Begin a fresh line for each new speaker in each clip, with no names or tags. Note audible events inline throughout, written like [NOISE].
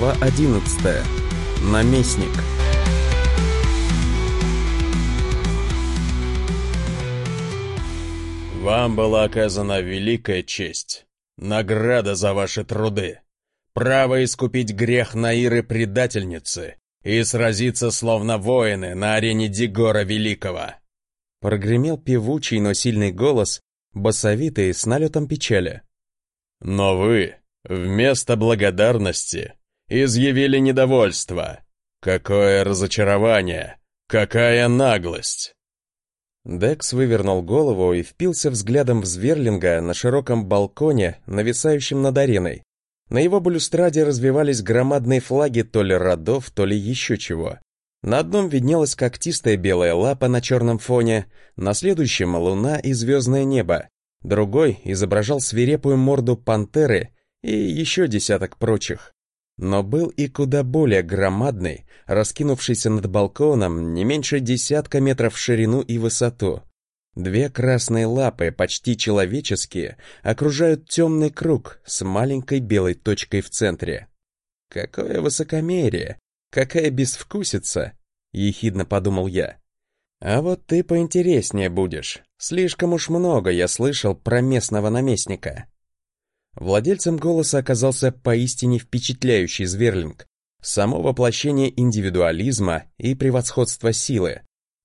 Глава 11. Наместник.
Вам была оказана великая честь, награда за ваши труды, право искупить грех Наиры-предательницы и сразиться словно воины на арене Дигора Великого.
Прогремел певучий, но сильный голос, басовитый, с налетом печали.
Но вы, вместо благодарности, изъявили недовольство. Какое разочарование! Какая наглость!
Декс вывернул голову и впился взглядом в Зверлинга на широком балконе, нависающем над ареной. На его балюстраде развивались громадные флаги то ли родов, то ли еще чего. На одном виднелась когтистая белая лапа на черном фоне, на следующем — луна и звездное небо. Другой изображал свирепую морду пантеры и еще десяток прочих. Но был и куда более громадный, раскинувшийся над балконом не меньше десятка метров в ширину и высоту. Две красные лапы, почти человеческие, окружают темный круг с маленькой белой точкой в центре. Какое высокомерие! Какая безвкусица! Ехидно подумал я. А вот ты поинтереснее будешь. Слишком уж много я слышал про местного наместника. Владельцем голоса оказался поистине впечатляющий Зверлинг, само воплощение индивидуализма и превосходства силы.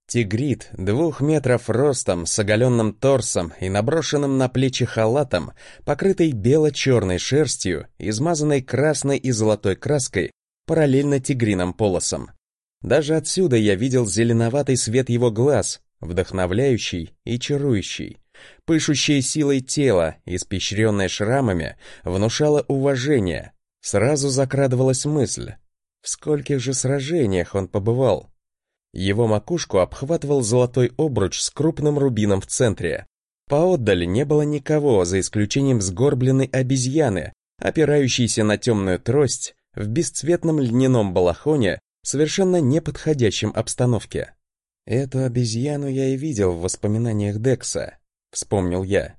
Тигрит, двух метров ростом, с оголенным торсом и наброшенным на плечи халатом, покрытый бело-черной шерстью, измазанной красной и золотой краской, параллельно тигриным полосам. Даже отсюда я видел зеленоватый свет его глаз, вдохновляющий и чарующий. Пышущее силой тело, испещренное шрамами, внушало уважение. Сразу закрадывалась мысль, в скольких же сражениях он побывал. Его макушку обхватывал золотой обруч с крупным рубином в центре. Поотдали не было никого, за исключением сгорбленной обезьяны, опирающейся на темную трость в бесцветном льняном балахоне, совершенно неподходящем обстановке. Эту обезьяну я и видел в воспоминаниях Декса, вспомнил я.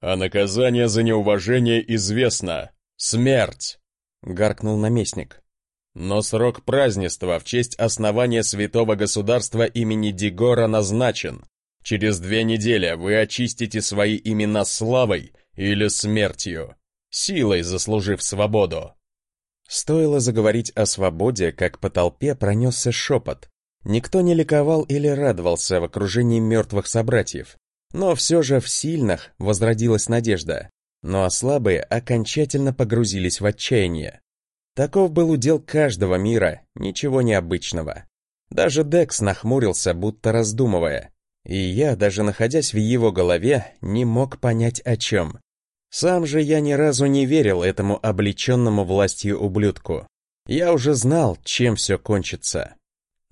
«А наказание за неуважение известно. Смерть!» — гаркнул наместник. «Но срок празднества в честь основания святого государства имени Дигора назначен. Через две недели вы очистите свои имена славой или смертью, силой заслужив свободу».
Стоило заговорить о свободе, как по толпе пронесся шепот. Никто не ликовал или радовался в окружении мертвых собратьев. Но все же в сильных возродилась надежда, ну а слабые окончательно погрузились в отчаяние. Таков был удел каждого мира, ничего необычного. Даже Декс нахмурился, будто раздумывая, и я, даже находясь в его голове, не мог понять о чем. Сам же я ни разу не верил этому облеченному властью ублюдку. Я уже знал, чем все кончится.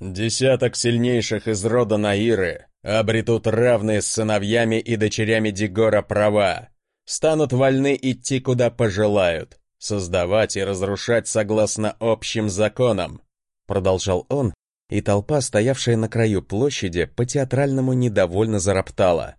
Десяток сильнейших из рода Наиры обретут равные с сыновьями и дочерями Дигора права, станут вольны идти куда пожелают, создавать и разрушать согласно общим законам,
продолжал он, и толпа, стоявшая на краю площади, по-театральному недовольно зароптала.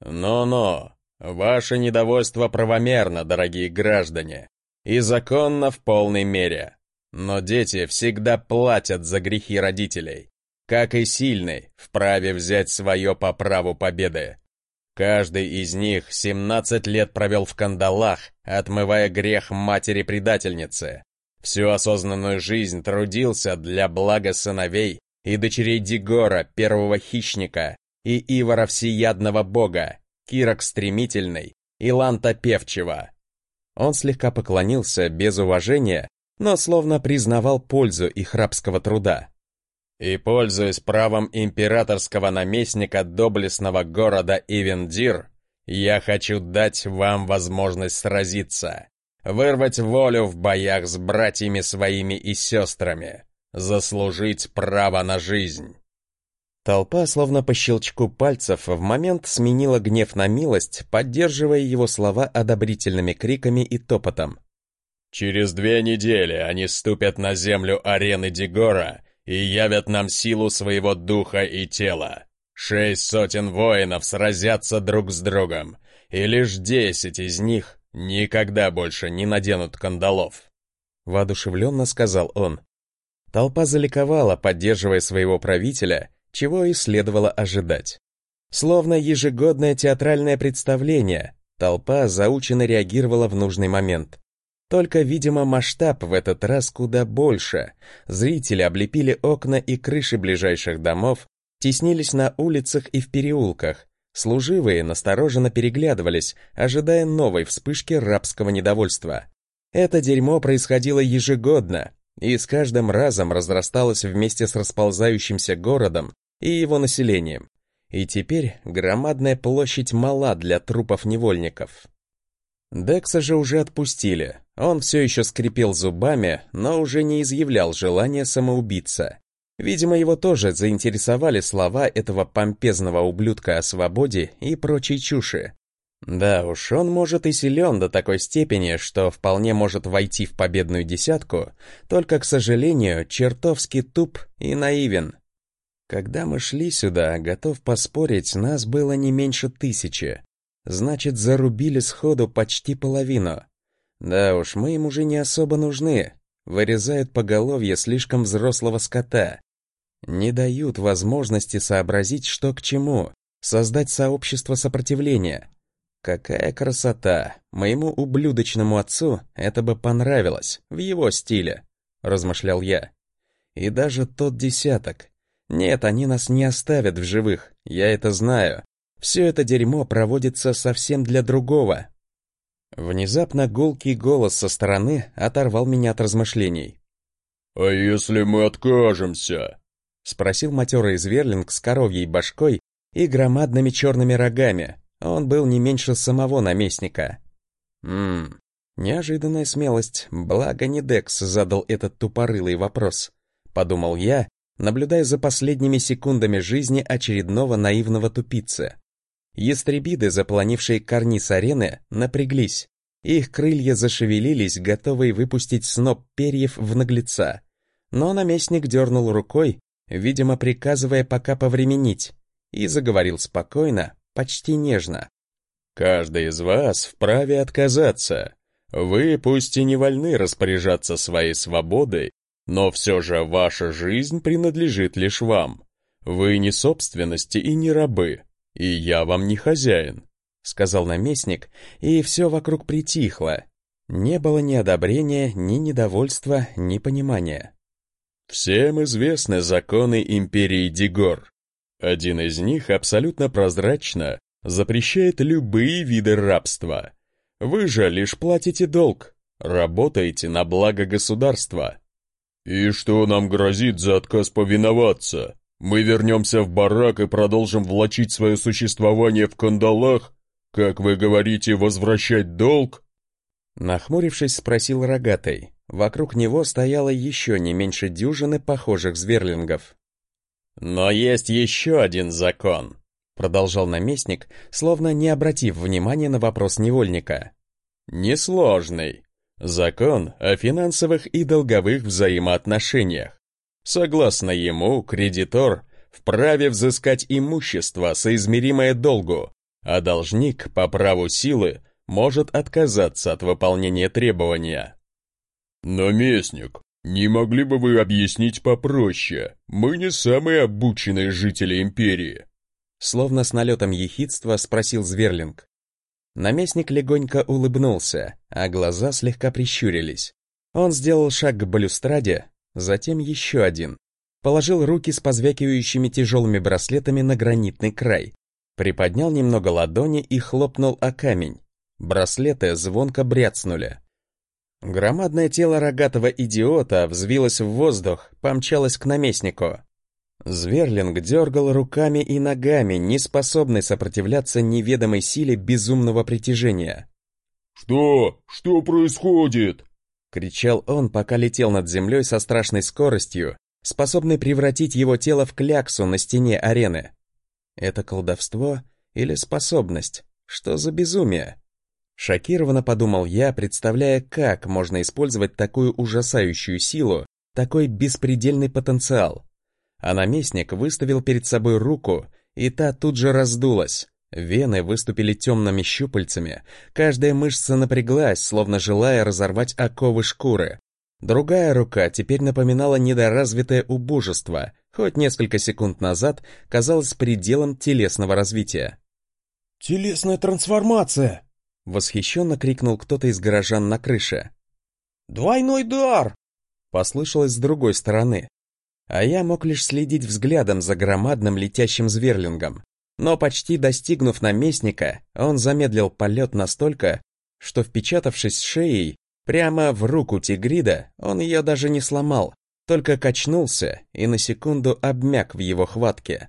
«Но-но, ваше недовольство правомерно, дорогие граждане, и законно в полной мере. Но дети всегда платят за грехи родителей как и сильный, вправе взять свое по праву победы. Каждый из них 17 лет провел в кандалах, отмывая грех матери-предательницы. Всю осознанную жизнь трудился для блага сыновей и дочерей Дигора, первого хищника, и Ивара Всеядного бога, Кирок Стремительный и Ланта Певчего.
Он слегка поклонился без уважения, но словно признавал пользу их рабского труда.
И, пользуясь правом императорского наместника доблестного города Ивендир, я хочу дать вам возможность сразиться, вырвать волю в боях с братьями своими и сестрами, заслужить право на жизнь.
Толпа, словно по щелчку пальцев, в момент сменила гнев на милость, поддерживая его слова одобрительными криками и топотом.
«Через две недели они ступят на землю арены Дигора и явят нам силу своего духа и тела. Шесть сотен воинов сразятся друг с другом, и лишь десять из них никогда больше не наденут кандалов.
воодушевленно сказал он. Толпа заликовала, поддерживая своего правителя, чего и следовало ожидать. Словно ежегодное театральное представление, толпа заученно реагировала в нужный момент. Только, видимо, масштаб в этот раз куда больше. Зрители облепили окна и крыши ближайших домов, теснились на улицах и в переулках. Служивые настороженно переглядывались, ожидая новой вспышки рабского недовольства. Это дерьмо происходило ежегодно, и с каждым разом разрасталось вместе с расползающимся городом и его населением. И теперь громадная площадь мала для трупов невольников. Декса же уже отпустили. Он все еще скрипел зубами, но уже не изъявлял желания самоубиться. Видимо, его тоже заинтересовали слова этого помпезного ублюдка о свободе и прочей чуши. Да уж, он может и силен до такой степени, что вполне может войти в победную десятку, только, к сожалению, чертовски туп и наивен. Когда мы шли сюда, готов поспорить, нас было не меньше тысячи. Значит, зарубили сходу почти половину. Да уж, мы им уже не особо нужны. Вырезают поголовье слишком взрослого скота. Не дают возможности сообразить, что к чему, создать сообщество сопротивления. Какая красота! Моему ублюдочному отцу это бы понравилось, в его стиле, размышлял я. И даже тот десяток. Нет, они нас не оставят в живых, я это знаю. Все это дерьмо проводится совсем для другого. Внезапно гулкий голос со стороны оторвал меня от размышлений.
«А если мы откажемся?»
— спросил матерый зверлинг с коровьей башкой и громадными черными рогами, он был не меньше самого наместника. Ммм, неожиданная смелость, благо не Декс задал этот тупорылый вопрос, подумал я, наблюдая за последними секундами жизни очередного наивного тупицы. Ястребиды, заполонившие карниз арены, напряглись. Их крылья зашевелились, готовые выпустить сноп перьев в наглеца. Но наместник дернул рукой, видимо, приказывая пока повременить, и заговорил спокойно, почти нежно.
«Каждый из вас вправе отказаться. Вы пусть и не вольны распоряжаться своей свободой, но все же ваша жизнь принадлежит лишь вам. Вы не собственности и не рабы, и я вам не хозяин», — сказал наместник, и все вокруг притихло. Не было ни одобрения, ни недовольства, ни понимания. Всем известны законы империи Дигор. Один из них абсолютно прозрачно запрещает любые виды рабства. Вы же лишь платите долг, работаете на благо государства. И что нам грозит за отказ повиноваться? Мы вернемся в барак и продолжим влачить свое существование в кандалах? Как вы говорите, возвращать долг?
Нахмурившись, спросил рогатый. Вокруг него стояло еще не меньше дюжины похожих зверлингов.
«Но есть еще один закон», — продолжал наместник, словно не обратив внимания на вопрос невольника. «Несложный. Закон о финансовых и долговых взаимоотношениях. Согласно ему, кредитор вправе взыскать имущество, соизмеримое долгу, а должник по праву силы может отказаться от выполнения требования. «Наместник, «Не могли бы вы объяснить попроще? Мы не самые обученные жители Империи».
Словно с налетом ехидства спросил Зверлинг. Наместник легонько улыбнулся, а глаза слегка прищурились. Он сделал шаг к балюстраде, затем еще один. Положил руки с позвякивающими тяжелыми браслетами на гранитный край. Приподнял немного ладони и хлопнул о камень. Браслеты звонко бряцнули. Громадное тело рогатого идиота взвилось в воздух, помчалось к наместнику. Зверлинг дергал руками и ногами, не способный сопротивляться неведомой силе безумного притяжения.
«Что? Что происходит?»
— кричал он, пока летел над землей со страшной скоростью, способной превратить его тело в кляксу на стене арены. Это колдовство или способность? Что за безумие? Шокированно подумал я, представляя, как можно использовать такую ужасающую силу, такой беспредельный потенциал. А наместник выставил перед собой руку, и та тут же раздулась. Вены выступили темными щупальцами, каждая мышца напряглась, словно желая разорвать оковы шкуры. Другая рука теперь напоминала недоразвитое убожество, хоть несколько секунд назад казалось пределом телесного развития.
«Телесная трансформация!»
— восхищенно крикнул кто-то из горожан на крыше.
«Двойной дар!»
— послышалось с другой стороны. А я мог лишь следить взглядом за громадным летящим зверлингом. Но почти достигнув наместника, он замедлил полет настолько, что, впечатавшись шеей, прямо в руку тигрида, он ее даже не сломал, только качнулся и на секунду обмяк в его хватке.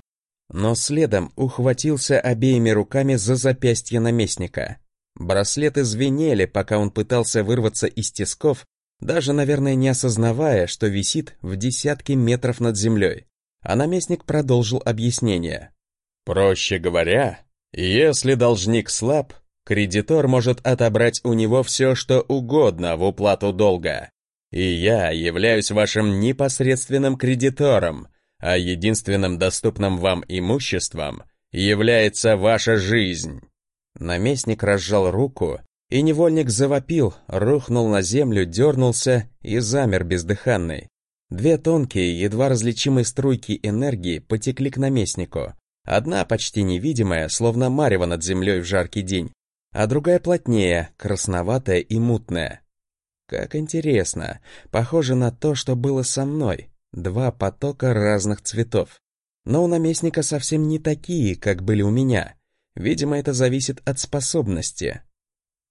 Но следом ухватился обеими руками за запястье наместника. Браслеты звенели, пока он пытался вырваться из тисков, даже, наверное, не осознавая, что висит в десятки метров над землей. А наместник продолжил объяснение.
Проще говоря, если должник слаб, кредитор может отобрать у него все, что угодно в уплату долга. И я являюсь вашим непосредственным кредитором, а единственным доступным вам имуществом является ваша жизнь.
Наместник разжал руку, и невольник завопил, рухнул на землю, дернулся и замер бездыханный. Две тонкие, едва различимые струйки энергии потекли к наместнику, Одна почти невидимая, словно марево над землей в жаркий день, а другая плотнее, красноватая и мутная. Как интересно, похоже на то, что было со мной. Два потока разных цветов. Но у наместника совсем не такие, как были у меня. Видимо, это зависит от способности.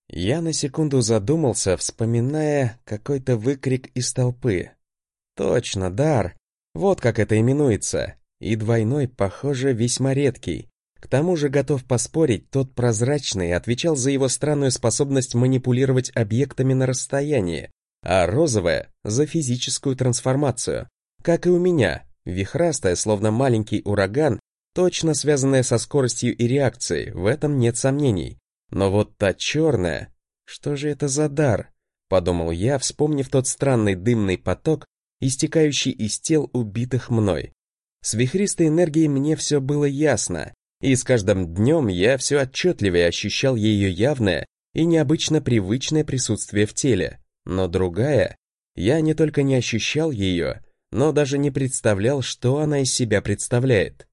Я на секунду задумался, вспоминая какой-то выкрик из толпы. Точно, дар. Вот как это именуется. И двойной, похоже, весьма редкий. К тому же, готов поспорить, тот прозрачный отвечал за его странную способность манипулировать объектами на расстоянии, а розовая — за физическую трансформацию. Как и у меня, вихрастая, словно маленький ураган, точно связанная со скоростью и реакцией, в этом нет сомнений. Но вот та черная... Что же это за дар? Подумал я, вспомнив тот странный дымный поток, истекающий из тел убитых мной. С вихристой энергией мне все было ясно, и с каждым днем я все отчетливее ощущал ее явное и необычно привычное присутствие в теле. Но другая, я не только не ощущал ее, но даже не представлял, что она из себя представляет.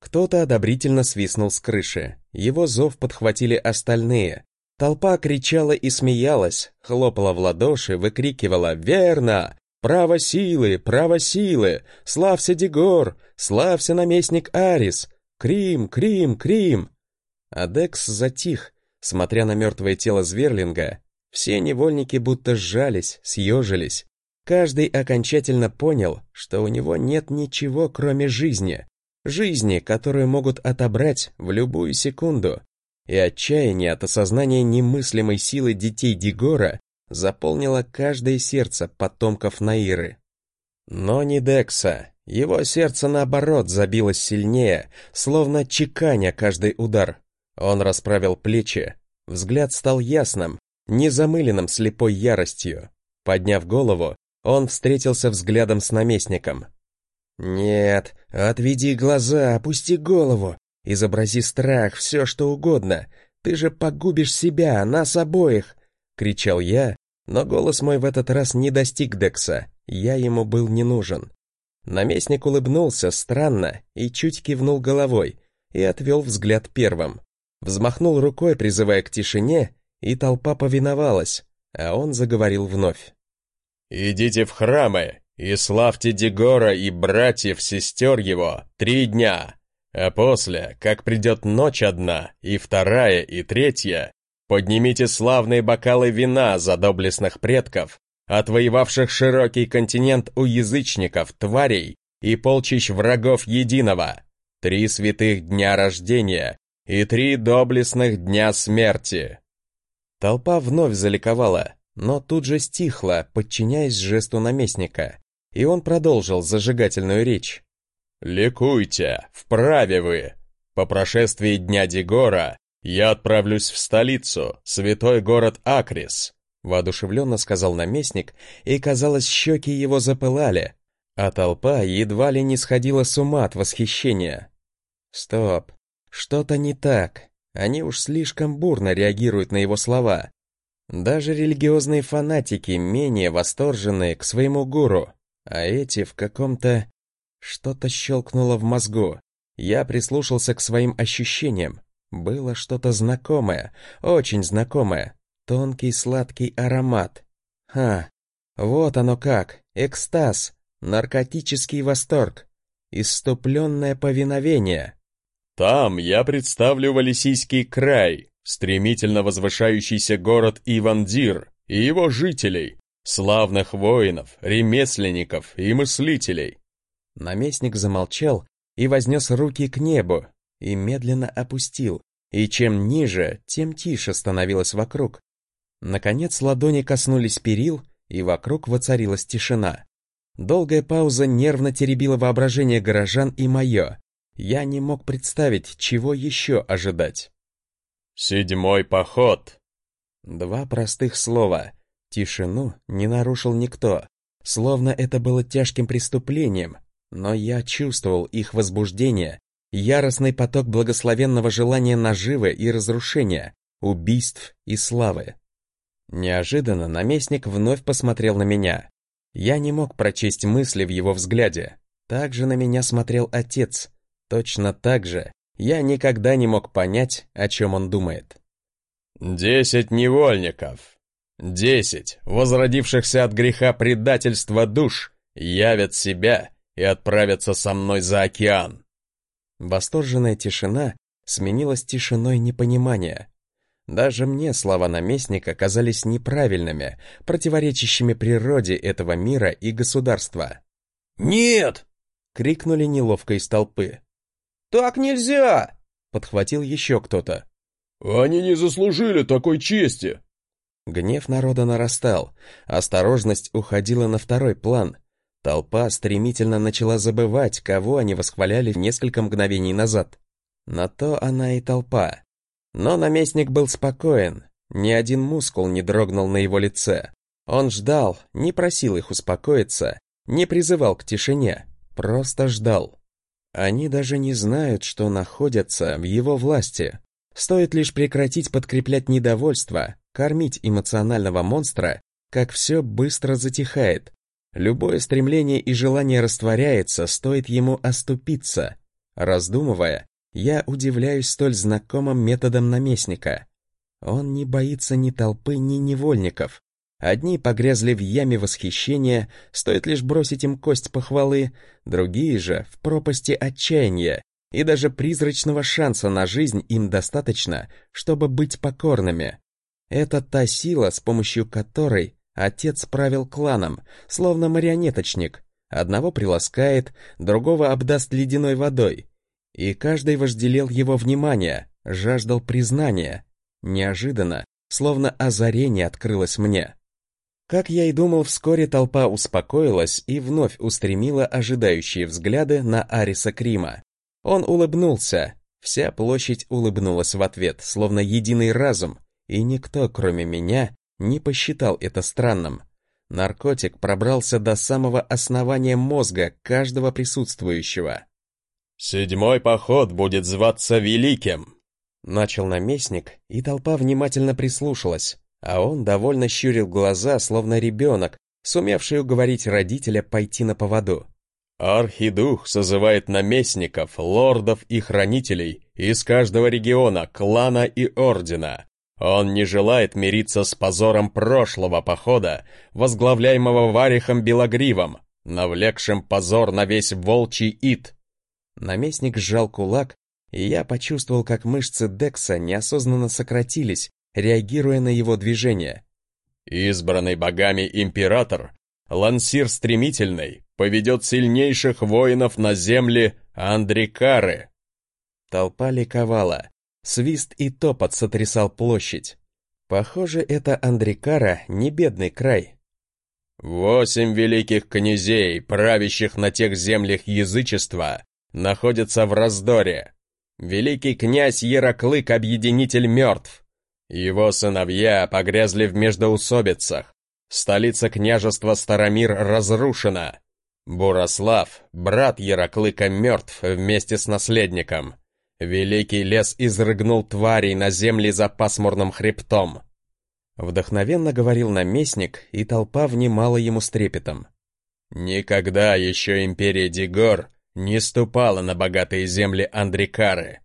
Кто-то одобрительно свистнул с крыши, его зов подхватили остальные. Толпа кричала и смеялась, хлопала в ладоши, выкрикивала «Верно! Право силы, право силы! Славься, Дегор! Славься, наместник Арис! Крим, Крим, Крим!» Адекс затих, смотря на мертвое тело Зверлинга. Все невольники будто сжались, съежились. Каждый окончательно понял, что у него нет ничего, кроме жизни. Жизни, которую могут отобрать в любую секунду. И отчаяние от осознания немыслимой силы детей Дигора заполнило каждое сердце потомков Наиры. Но не Декса. Его сердце, наоборот, забилось сильнее, словно чеканя каждый удар. Он расправил плечи. Взгляд стал ясным, незамыленным слепой яростью. Подняв голову, он встретился взглядом с наместником. «Нет, отведи глаза, опусти голову, изобрази страх, все что угодно. Ты же погубишь себя, нас обоих!» — кричал я, но голос мой в этот раз не достиг Декса, я ему был не нужен. Наместник улыбнулся странно и чуть кивнул головой и отвел взгляд первым. Взмахнул рукой, призывая к тишине, и толпа повиновалась, а он заговорил вновь.
«Идите в храмы и славьте Дегора и братьев-сестер его три дня, а после, как придет ночь одна, и вторая, и третья, Поднимите славные бокалы вина за доблестных предков, отвоевавших широкий континент у язычников, тварей и полчищ врагов единого. Три святых дня рождения и три доблестных дня смерти.
Толпа вновь заликовала, но тут же стихла, подчиняясь жесту наместника, и он продолжил зажигательную речь.
«Ликуйте, вправе вы! По прошествии Дня Дегора «Я отправлюсь в столицу, святой город Акрис», — воодушевленно сказал наместник, и, казалось, щеки его запылали, а толпа едва ли не сходила с ума от восхищения. Стоп, что-то не так, они уж слишком бурно реагируют на его слова.
Даже религиозные фанатики менее восторженные к своему гуру, а эти в каком-то... Что-то щелкнуло в мозгу. Я прислушался к своим ощущениям. Было что-то знакомое, очень знакомое. Тонкий сладкий аромат. Ха, вот оно как, экстаз, наркотический восторг, иступленное повиновение.
Там я представлю Валисийский край, стремительно возвышающийся город Ивандир и его жителей, славных воинов, ремесленников и мыслителей.
Наместник замолчал и вознес руки к небу, и медленно опустил, и чем ниже, тем тише становилось вокруг. Наконец ладони коснулись перил, и вокруг воцарилась тишина. Долгая пауза нервно теребила воображение горожан и мое. Я не мог представить, чего еще ожидать.
«Седьмой поход!»
Два простых слова. Тишину не нарушил никто, словно это было тяжким преступлением, но я чувствовал их возбуждение, яростный поток благословенного желания наживы и разрушения, убийств и славы. Неожиданно наместник вновь посмотрел на меня. Я не мог прочесть мысли в его взгляде. Так же на меня смотрел отец. Точно так же я никогда не мог понять, о чем он думает.
«Десять невольников, десять возродившихся от греха предательства душ явят себя и отправятся со мной за океан».
Восторженная тишина сменилась тишиной непонимания. Даже мне слова наместника казались неправильными, противоречащими природе этого мира и государства.
«Нет!»
— крикнули неловко из толпы.
«Так нельзя!»
— подхватил еще кто-то.
«Они не заслужили такой чести!»
Гнев народа нарастал, осторожность уходила на второй план. Толпа стремительно начала забывать, кого они восхваляли несколько мгновений назад. На то она и толпа. Но наместник был спокоен, ни один мускул не дрогнул на его лице. Он ждал, не просил их успокоиться, не призывал к тишине, просто ждал. Они даже не знают, что находятся в его власти. Стоит лишь прекратить подкреплять недовольство, кормить эмоционального монстра, как все быстро затихает. Любое стремление и желание растворяется, стоит ему оступиться. Раздумывая, я удивляюсь столь знакомым методом наместника. Он не боится ни толпы, ни невольников. Одни погрязли в яме восхищения, стоит лишь бросить им кость похвалы, другие же в пропасти отчаяния, и даже призрачного шанса на жизнь им достаточно, чтобы быть покорными. Это та сила, с помощью которой отец правил кланом, словно марионеточник. Одного приласкает, другого обдаст ледяной водой, и каждый вожделел его внимания, жаждал признания. Неожиданно, словно озарение открылось мне. Как я и думал, вскоре толпа успокоилась и вновь устремила ожидающие взгляды на Ариса Крима. Он улыбнулся, вся площадь улыбнулась в ответ, словно единый разум, и никто, кроме меня, не посчитал это странным. Наркотик пробрался до самого основания мозга каждого присутствующего.
«Седьмой поход будет зваться Великим», —
начал наместник, и толпа внимательно прислушалась, а он довольно щурил глаза, словно ребенок, сумевший уговорить родителя пойти на поводу.
«Архидух созывает наместников, лордов и хранителей из каждого региона, клана и ордена. Он не желает мириться с позором прошлого похода, возглавляемого Варихом Белогривом, навлекшим позор на весь волчий ид.
Наместник сжал кулак, и я почувствовал, как мышцы Декса неосознанно сократились, реагируя на его движение.
«Избранный богами император, лансир стремительный, поведет сильнейших воинов на земли Андрикары!»
Толпа ликовала. Свист и топот сотрясал площадь. Похоже, это Андрикара не бедный край.
«Восемь великих князей, правящих на тех землях язычества, находится в раздоре. Великий князь Яроклык Объединитель мертв. Его сыновья погрязли в междоусобицах. Столица княжества Старомир разрушена. Бурослав, брат Яроклыка, мертв вместе с наследником. Великий лес изрыгнул тварей на земли за пасмурным хребтом.
Вдохновенно говорил наместник, и толпа внимала ему с трепетом.
Никогда еще империя Дигор не ступала на богатые земли Андрикары.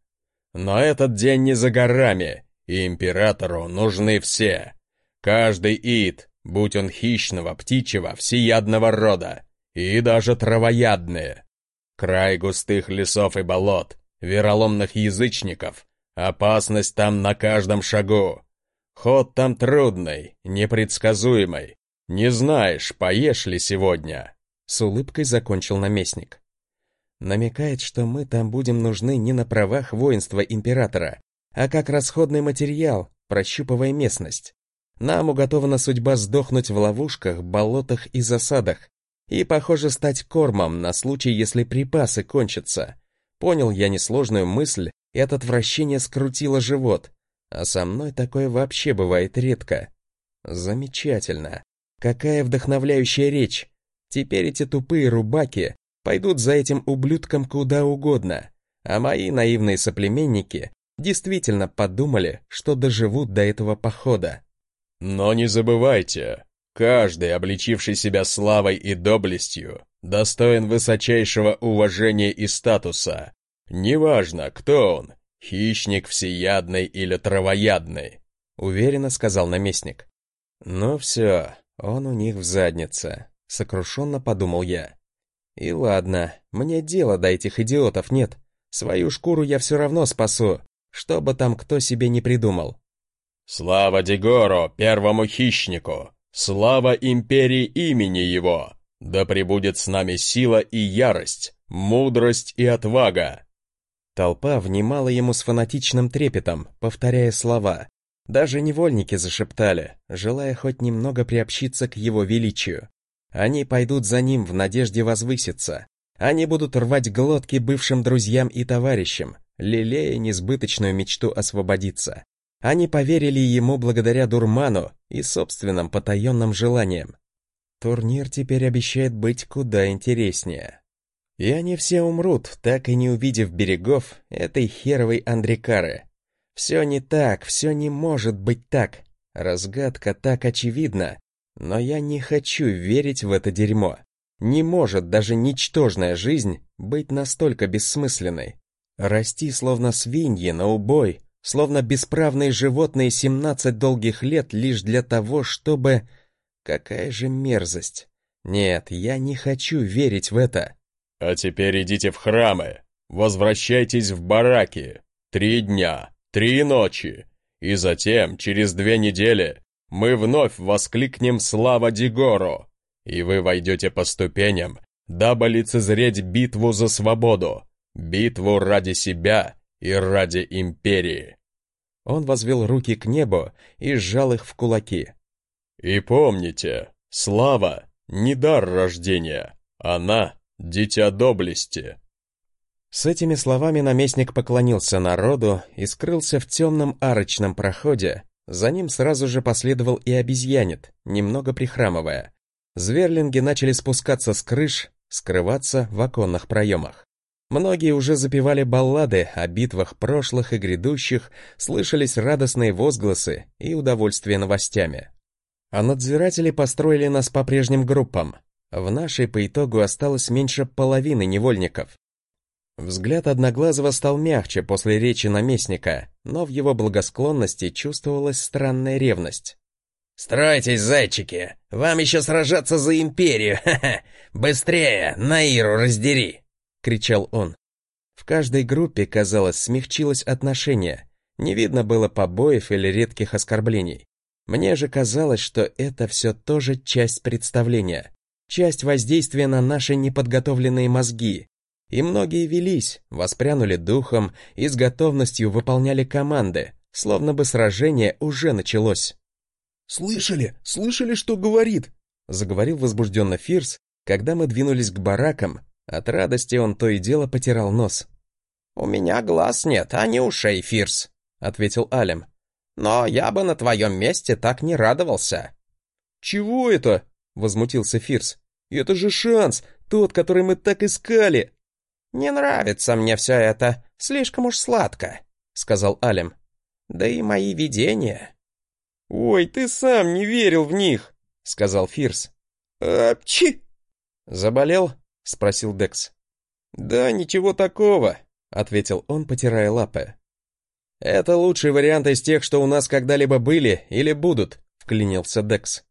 Но этот день не за горами, и императору нужны все. Каждый ид, будь он хищного, птичьего, всеядного рода, и даже травоядные. Край густых лесов и болот, вероломных язычников, опасность там на каждом шагу. Ход там трудный, непредсказуемый. Не знаешь, поешь ли сегодня.
С улыбкой закончил наместник. Намекает, что мы там будем нужны не на правах воинства императора, а как расходный материал, прощупывая местность. Нам уготована судьба сдохнуть в ловушках, болотах и засадах, и, похоже, стать кормом на случай, если припасы кончатся. Понял я несложную мысль, и от отвращения скрутило живот. А со мной такое вообще бывает редко. Замечательно. Какая вдохновляющая речь. Теперь эти тупые рубаки пойдут за этим ублюдком куда угодно, а мои наивные соплеменники действительно подумали, что доживут до этого похода.
Но не забывайте, каждый, обличивший себя славой и доблестью, достоин высочайшего уважения и статуса. Неважно, кто он, хищник всеядный или травоядный,
уверенно сказал наместник. Ну все, он у них в заднице, сокрушенно подумал я. И ладно, мне дела до этих идиотов нет. Свою шкуру я все равно спасу, что бы там кто себе не придумал.
Слава Дегору, первому хищнику! Слава империи имени его! Да пребудет с нами сила и ярость, мудрость и отвага!»
Толпа внимала ему с фанатичным трепетом, повторяя слова. Даже невольники зашептали, желая хоть немного приобщиться к его величию. Они пойдут за ним в надежде возвыситься. Они будут рвать глотки бывшим друзьям и товарищам, лелея несбыточную мечту освободиться. Они поверили ему благодаря дурману и собственным потаенным желаниям. Турнир теперь обещает быть куда интереснее. И они все умрут, так и не увидев берегов этой херовой Андрикары. Все не так, все не может быть так. Разгадка так очевидна, но я не хочу верить в это дерьмо. Не может даже ничтожная жизнь быть настолько бессмысленной. Расти словно свиньи на убой, словно бесправные животные 17 долгих лет лишь для того, чтобы... Какая же мерзость. Нет, я не хочу верить в это.
А теперь идите в храмы, возвращайтесь в бараки. Три дня, три ночи. И затем, через две недели, мы вновь воскликнем «Слава Дигору!» И вы войдете по ступеням, дабы лицезреть битву за свободу, Битву ради себя и ради империи.
Он возвел руки к небу и сжал их в кулаки.
И помните, слава — не дар рождения, она — дитя доблести.
С этими словами наместник поклонился народу и скрылся в темном арочном проходе. За ним сразу же последовал и обезьянит, немного прихрамывая. Зверлинги начали спускаться с крыш, скрываться в оконных проемах. Многие уже запевали баллады о битвах прошлых и грядущих, слышались радостные возгласы и удовольствие новостями. А надзиратели построили нас по прежним группам. В нашей по итогу осталось меньше половины невольников. Взгляд Одноглазого стал мягче после речи наместника, но в его благосклонности чувствовалась странная ревность.
«Стройтесь, зайчики! Вам еще сражаться за империю! [LAUGHS] Ха-ха! Быстрее, Наиру раздери!»
— кричал он. В каждой группе, казалось, смягчилось отношение. Не видно было побоев или редких оскорблений. Мне же казалось, что это все тоже часть представления, часть воздействия на наши неподготовленные мозги. И многие велись, воспрянули духом и с готовностью выполняли команды, словно бы сражение уже началось.
«Слышали? Слышали, что говорит?»
заговорил возбужденно Фирс, когда мы двинулись к баракам, от радости он то и дело потирал нос.
«У меня глаз нет, а не ушей, Фирс», — ответил Алем. «Но я бы на твоем месте так не радовался».
«Чего это?» — возмутился Фирс. «Это же шанс, тот, который мы так искали!»
«Не нравится мне все это, слишком уж сладко», — сказал Алем. «Да и мои видения».
«Ой, ты сам не верил в них!» — сказал Фирс. «Апчи!» «Заболел?» — спросил Декс. «Да ничего такого», — ответил он, потирая лапы. «Это лучший вариант из тех, что у нас когда-либо были или будут», — вклинился Декс.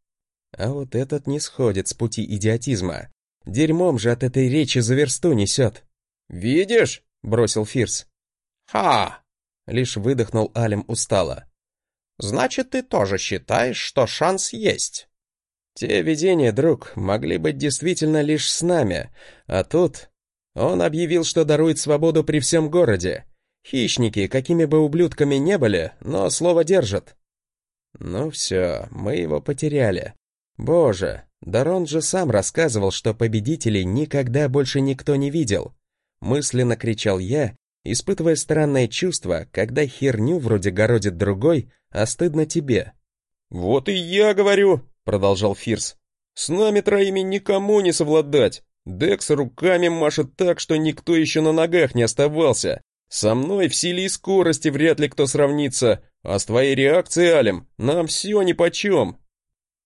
А вот этот не сходит с пути идиотизма. Дерьмом же от этой речи за версту несет. «Видишь?» — бросил Фирс.
«Ха!»
— лишь выдохнул Алим устало.
«Значит, ты тоже считаешь, что шанс есть?»
Те видения, друг, могли быть действительно лишь с нами, а тут... Он объявил, что дарует свободу при всем городе. Хищники, какими бы ублюдками не были, но слово держат. Ну все, мы его потеряли. Боже, Дарон же сам рассказывал, что победителей никогда больше никто не видел. Мысленно кричал я, испытывая странное чувство, когда херню вроде городит другой, а стыдно тебе. «Вот и я говорю!» продолжал Фирс. «С нами троими никому не совладать. Декс руками машет так, что никто еще на ногах не оставался. Со мной в силе и скорости вряд ли кто сравнится, а с твоей реакцией, Алим, нам все нипочем».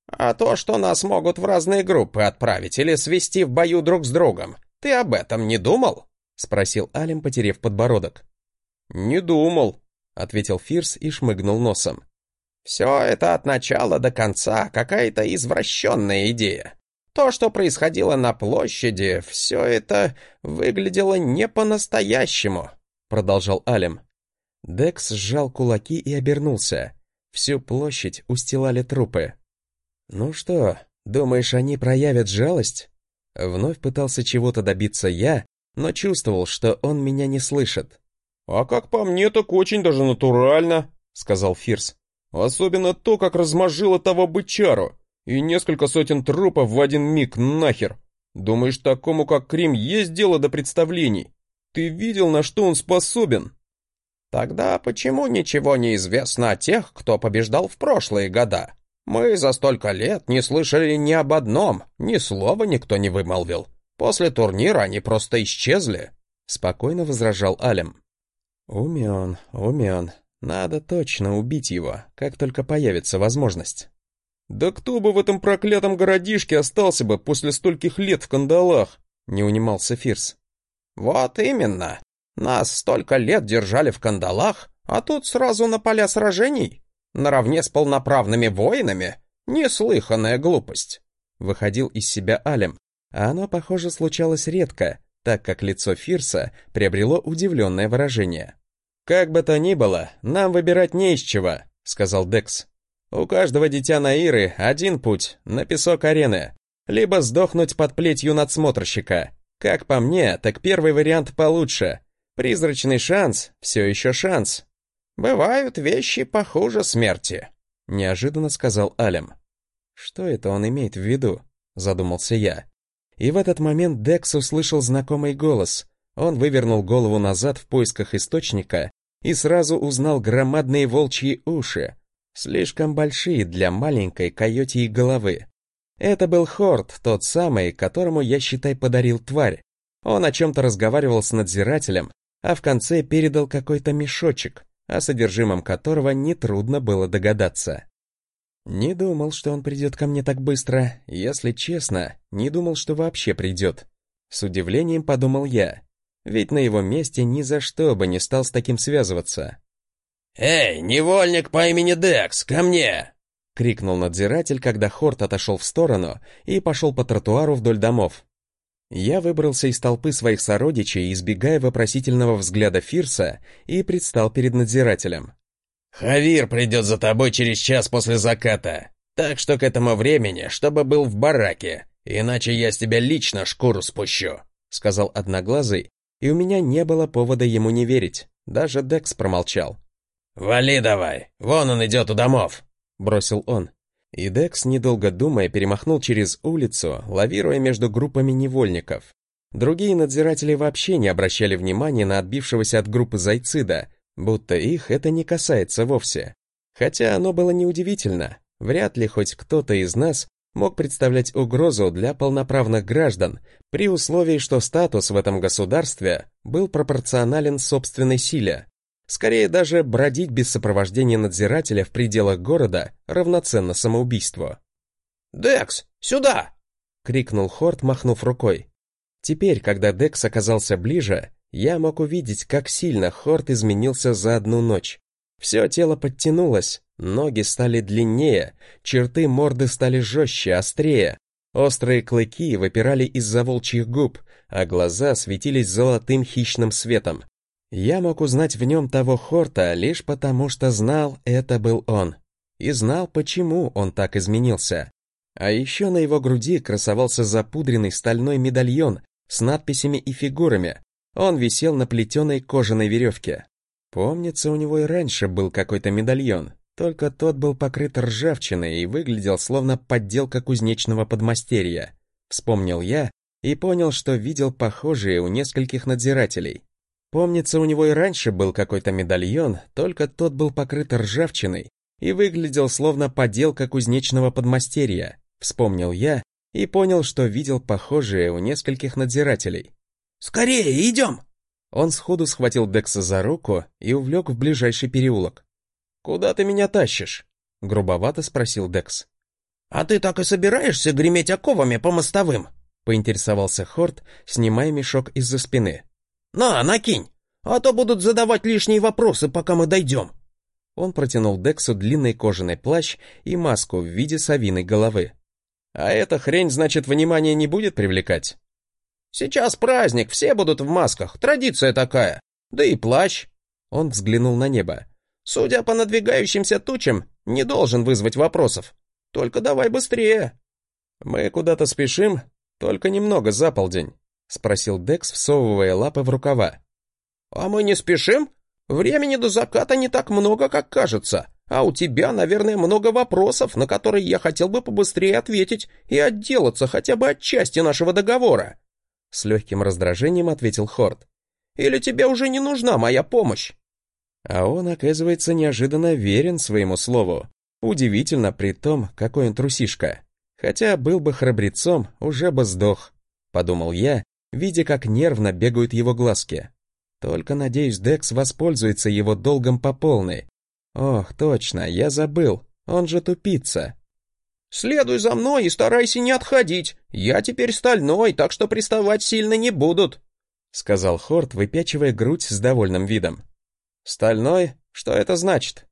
«А то, что нас могут в разные группы отправить или свести в бою друг с другом, ты об этом не думал?» — спросил Алим, потерев подбородок.
«Не думал», — ответил Фирс и шмыгнул носом.
Все это от начала до конца какая-то извращенная идея. То, что происходило на площади, все это выглядело не по-настоящему, продолжал Алим.
Декс сжал кулаки и обернулся. Всю площадь устилали трупы. «Ну что, думаешь, они проявят жалость?» Вновь пытался чего-то добиться я, но чувствовал, что он меня не слышит. «А как по мне, так очень даже натурально», — сказал Фирс. Особенно то, как размажило того бычару. И несколько сотен трупов в один миг нахер. Думаешь, такому, как Крим, есть дело до представлений? Ты видел, на что он способен?
Тогда почему ничего не известно о тех, кто побеждал в прошлые года? Мы за столько лет не слышали ни об одном, ни слова никто не вымолвил. После турнира они просто исчезли. Спокойно возражал Алем.
Умен, умен. Надо точно убить его, как только появится возможность. «Да кто бы в этом проклятом городишке остался бы после стольких лет в кандалах?» — не унимался Фирс.
«Вот именно. Нас столько лет держали в кандалах, а тут сразу на поля сражений, наравне с полноправными воинами. Неслыханная глупость».
Выходил из себя Алем, а оно, похоже, случалось редко, так как лицо Фирса приобрело удивленное выражение. «Как бы то ни было, нам выбирать не из чего», — сказал Декс. «У каждого дитя Наиры один путь — на песок арены. Либо сдохнуть под плетью надсмотрщика. Как по мне, так первый вариант получше. Призрачный шанс — все еще шанс».
«Бывают вещи похуже смерти», — неожиданно сказал Алем.
«Что это он имеет в виду?» — задумался я. И в этот момент Декс услышал знакомый голос — он вывернул голову назад в поисках источника и сразу узнал громадные волчьи уши, слишком большие для маленькой койотьей головы. Это был Хорд, тот самый, которому я, считай, подарил тварь. Он о чем-то разговаривал с надзирателем, а в конце передал какой-то мешочек, о содержимом которого нетрудно было догадаться. Не думал, что он придет ко мне так быстро, если честно, не думал, что вообще придет. С удивлением подумал я ведь на его месте ни за что бы не стал с таким связываться.
«Эй, невольник по имени Декс, ко мне!»
— крикнул надзиратель, когда Хорт отошел в сторону и пошел по тротуару вдоль домов. Я выбрался из толпы своих сородичей, избегая вопросительного взгляда Фирса, и предстал перед надзирателем.
«Хавир придет за тобой через час после заката, так что к этому времени, чтобы был в бараке, иначе я с тебя лично шкуру спущу», — сказал Одноглазый,
и у меня не было повода ему не верить. Даже Декс промолчал.
«Вали давай, вон он идет у домов», —
бросил он. И Декс, недолго думая, перемахнул через улицу, лавируя между группами невольников. Другие надзиратели вообще не обращали внимания на отбившегося от группы Зайцида, будто их это не касается вовсе. Хотя оно было неудивительно. Вряд ли хоть кто-то из нас мог представлять угрозу для полноправных граждан при условии, что статус в этом государстве был пропорционален собственной силе.
Скорее даже бродить без сопровождения надзирателя в пределах города равноценно самоубийству.
«Декс, сюда!»
— крикнул Хорт, махнув рукой. Теперь, когда Декс оказался ближе, я мог увидеть, как сильно Хорт изменился за одну ночь. Все тело подтянулось, ноги стали длиннее, черты морды стали жестче, острее. Острые клыки выпирали из-за волчьих губ, а глаза светились золотым хищным светом. Я мог узнать в нем того Хорта лишь потому, что знал, это был он. И знал, почему он так изменился. А еще на его груди красовался запудренный стальной медальон с надписями и фигурами. Он висел на плетеной кожаной веревке. Помнится, у него и раньше был какой-то медальон, только тот был покрыт ржавчиной и выглядел словно подделка кузнечного подмастерья. Вспомнил я и понял, что видел похожие у нескольких надзирателей. Помнится, у него и раньше был какой-то медальон, только тот был покрыт ржавчиной и выглядел словно подделка кузнечного подмастерья. Вспомнил я и понял, что видел похожие у нескольких надзирателей.
«Скорее, идем!»
Он сходу схватил Декса за руку и увлек в ближайший переулок. «Куда ты меня тащишь?» — грубовато спросил Декс.
«А ты так и собираешься греметь оковами по мостовым?»
— поинтересовался Хорт, снимая мешок из-за спины.
«На, накинь, а то будут задавать лишние вопросы, пока мы дойдем».
Он протянул Дексу длинный кожаный плащ и маску в виде совиной головы. «А эта хрень, значит, внимание не будет привлекать?»
Сейчас праздник, все будут в масках, традиция такая. Да и плащ.
Он взглянул на небо.
Судя по надвигающимся тучам, не должен вызвать вопросов. Только давай быстрее.
Мы куда-то спешим, только немного за полдень, спросил Декс, всовывая лапы в рукава.
А мы не спешим? Времени до заката не так много, как кажется. А у тебя, наверное, много вопросов, на которые я хотел бы побыстрее ответить и отделаться хотя бы от части нашего договора.
С легким раздражением ответил Хорд.
«Или тебе уже не нужна моя помощь?»
А он, оказывается, неожиданно верен своему слову. Удивительно при том, какой он трусишка. Хотя был бы храбрецом, уже бы сдох, подумал я, видя, как нервно бегают его глазки. Только, надеюсь, Декс воспользуется его долгом по полной. Ох, точно, я забыл, он же тупица.
«Следуй за мной и старайся не отходить. Я теперь стальной, так что приставать сильно не будут», —
сказал Хорт, выпячивая грудь с довольным видом. «Стальной? Что это значит?»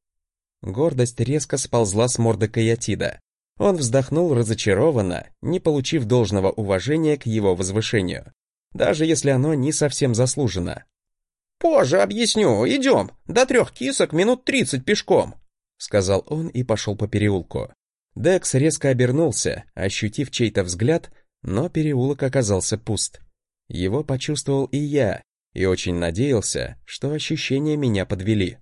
Гордость резко сползла с морды Каятида. Он вздохнул разочарованно, не получив должного уважения к его возвышению, даже если оно не совсем заслужено.
«Позже объясню, идем, до трех кисок минут тридцать пешком», — сказал он и пошел по переулку.
Декс резко обернулся, ощутив чей-то взгляд, но переулок оказался пуст. Его почувствовал и я, и очень надеялся, что ощущения меня подвели.